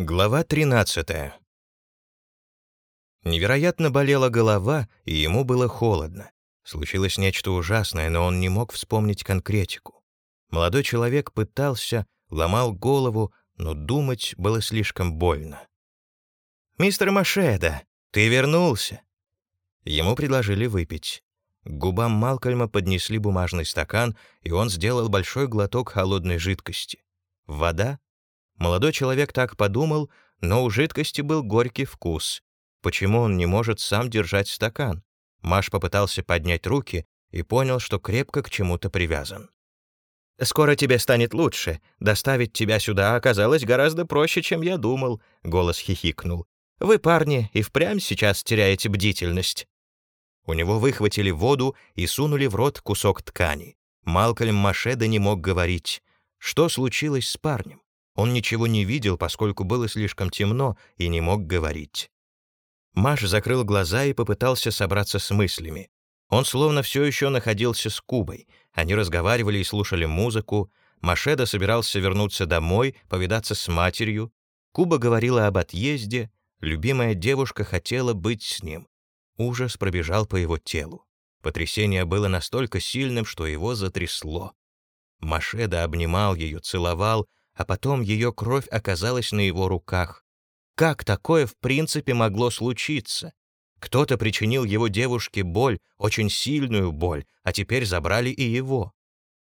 Глава 13. Невероятно болела голова, и ему было холодно. Случилось нечто ужасное, но он не мог вспомнить конкретику. Молодой человек пытался, ломал голову, но думать было слишком больно. «Мистер Машеда, ты вернулся!» Ему предложили выпить. К губам Малкольма поднесли бумажный стакан, и он сделал большой глоток холодной жидкости. Вода Молодой человек так подумал, но у жидкости был горький вкус. Почему он не может сам держать стакан? Маш попытался поднять руки и понял, что крепко к чему-то привязан. «Скоро тебе станет лучше. Доставить тебя сюда оказалось гораздо проще, чем я думал», — голос хихикнул. «Вы, парни, и впрямь сейчас теряете бдительность». У него выхватили воду и сунули в рот кусок ткани. Малкольм Машеда не мог говорить. Что случилось с парнем? Он ничего не видел, поскольку было слишком темно и не мог говорить. Маш закрыл глаза и попытался собраться с мыслями. Он словно все еще находился с Кубой. Они разговаривали и слушали музыку. Машеда собирался вернуться домой, повидаться с матерью. Куба говорила об отъезде. Любимая девушка хотела быть с ним. Ужас пробежал по его телу. Потрясение было настолько сильным, что его затрясло. Машеда обнимал ее, целовал, а потом ее кровь оказалась на его руках. Как такое в принципе могло случиться? Кто-то причинил его девушке боль, очень сильную боль, а теперь забрали и его.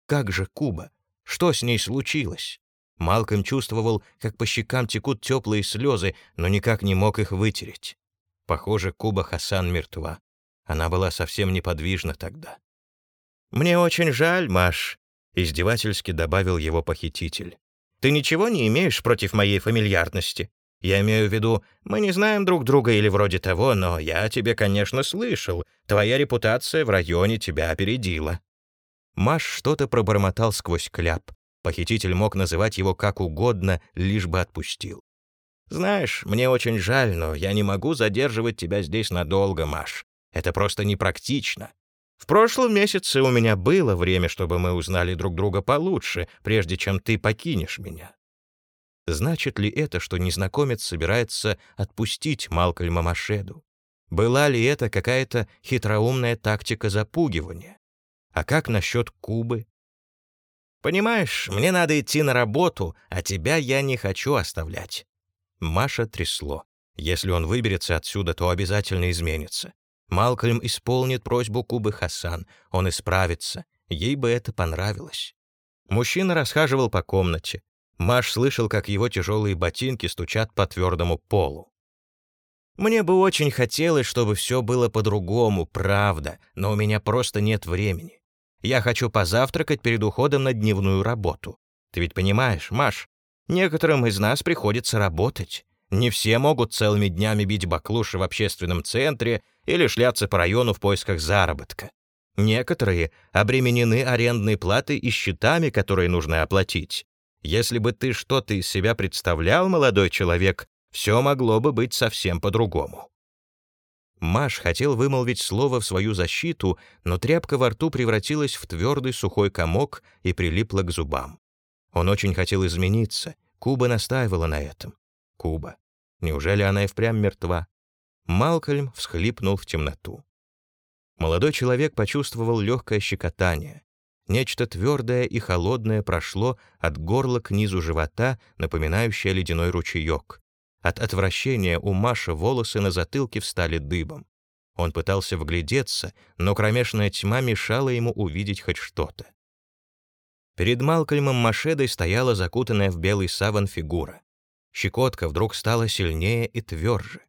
Как же Куба? Что с ней случилось? Малком чувствовал, как по щекам текут теплые слезы, но никак не мог их вытереть. Похоже, Куба Хасан мертва. Она была совсем неподвижна тогда. «Мне очень жаль, Маш», — издевательски добавил его похититель. Ты ничего не имеешь против моей фамильярности? Я имею в виду, мы не знаем друг друга или вроде того, но я тебе, конечно, слышал. Твоя репутация в районе тебя опередила». Маш что-то пробормотал сквозь кляп. Похититель мог называть его как угодно, лишь бы отпустил. «Знаешь, мне очень жаль, но я не могу задерживать тебя здесь надолго, Маш. Это просто непрактично. В прошлом месяце у меня было время, чтобы мы узнали друг друга получше, прежде чем ты покинешь меня. Значит ли это, что незнакомец собирается отпустить Малкольма Машеду? Была ли это какая-то хитроумная тактика запугивания? А как насчет Кубы? Понимаешь, мне надо идти на работу, а тебя я не хочу оставлять. Маша трясло. Если он выберется отсюда, то обязательно изменится. Малкольм исполнит просьбу Кубы Хасан, он исправится, ей бы это понравилось. Мужчина расхаживал по комнате. Маш слышал, как его тяжелые ботинки стучат по твердому полу. «Мне бы очень хотелось, чтобы все было по-другому, правда, но у меня просто нет времени. Я хочу позавтракать перед уходом на дневную работу. Ты ведь понимаешь, Маш, некоторым из нас приходится работать. Не все могут целыми днями бить баклуши в общественном центре или шляться по району в поисках заработка. Некоторые обременены арендной платой и счетами, которые нужно оплатить. Если бы ты что-то из себя представлял, молодой человек, все могло бы быть совсем по-другому. Маш хотел вымолвить слово в свою защиту, но тряпка во рту превратилась в твердый сухой комок и прилипла к зубам. Он очень хотел измениться, Куба настаивала на этом. Куба. Неужели она и впрямь мертва? Малкольм всхлипнул в темноту. Молодой человек почувствовал легкое щекотание. Нечто твердое и холодное прошло от горла к низу живота, напоминающее ледяной ручеек. От отвращения у Маши волосы на затылке встали дыбом. Он пытался вглядеться, но кромешная тьма мешала ему увидеть хоть что-то. Перед Малкольмом Машедой стояла закутанная в белый саван фигура. Щекотка вдруг стала сильнее и тверже.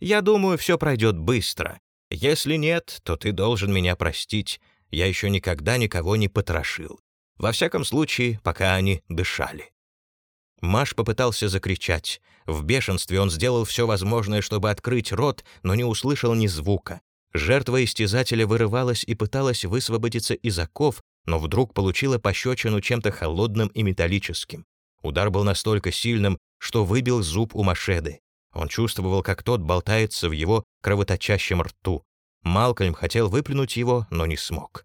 «Я думаю, все пройдет быстро. Если нет, то ты должен меня простить. Я еще никогда никого не потрошил. Во всяком случае, пока они дышали». Маш попытался закричать. В бешенстве он сделал все возможное, чтобы открыть рот, но не услышал ни звука. Жертва истязателя вырывалась и пыталась высвободиться из оков, но вдруг получила пощечину чем-то холодным и металлическим. Удар был настолько сильным, что выбил зуб у Машеды. Он чувствовал, как тот болтается в его кровоточащем рту. Малкольм хотел выплюнуть его, но не смог.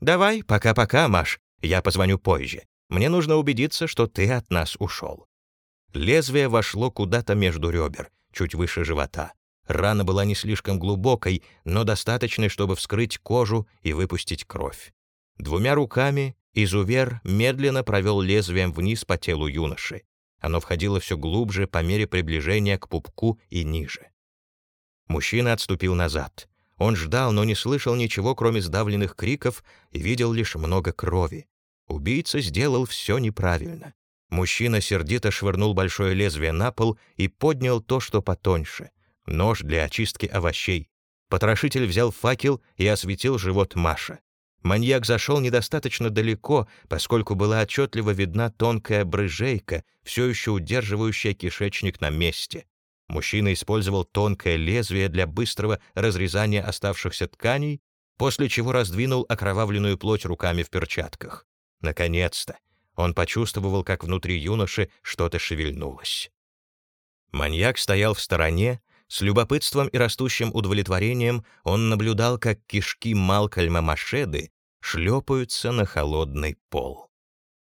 «Давай, пока-пока, Маш, я позвоню позже. Мне нужно убедиться, что ты от нас ушел». Лезвие вошло куда-то между ребер, чуть выше живота. Рана была не слишком глубокой, но достаточной, чтобы вскрыть кожу и выпустить кровь. Двумя руками изувер медленно провел лезвием вниз по телу юноши. Оно входило все глубже по мере приближения к пупку и ниже. Мужчина отступил назад. Он ждал, но не слышал ничего, кроме сдавленных криков, и видел лишь много крови. Убийца сделал все неправильно. Мужчина сердито швырнул большое лезвие на пол и поднял то, что потоньше — нож для очистки овощей. Потрошитель взял факел и осветил живот Маша. Маньяк зашел недостаточно далеко, поскольку была отчетливо видна тонкая брыжейка, все еще удерживающая кишечник на месте. Мужчина использовал тонкое лезвие для быстрого разрезания оставшихся тканей, после чего раздвинул окровавленную плоть руками в перчатках. Наконец-то! Он почувствовал, как внутри юноши что-то шевельнулось. Маньяк стоял в стороне, с любопытством и растущим удовлетворением он наблюдал, как кишки Малкольма Машеды шлепаются на холодный пол.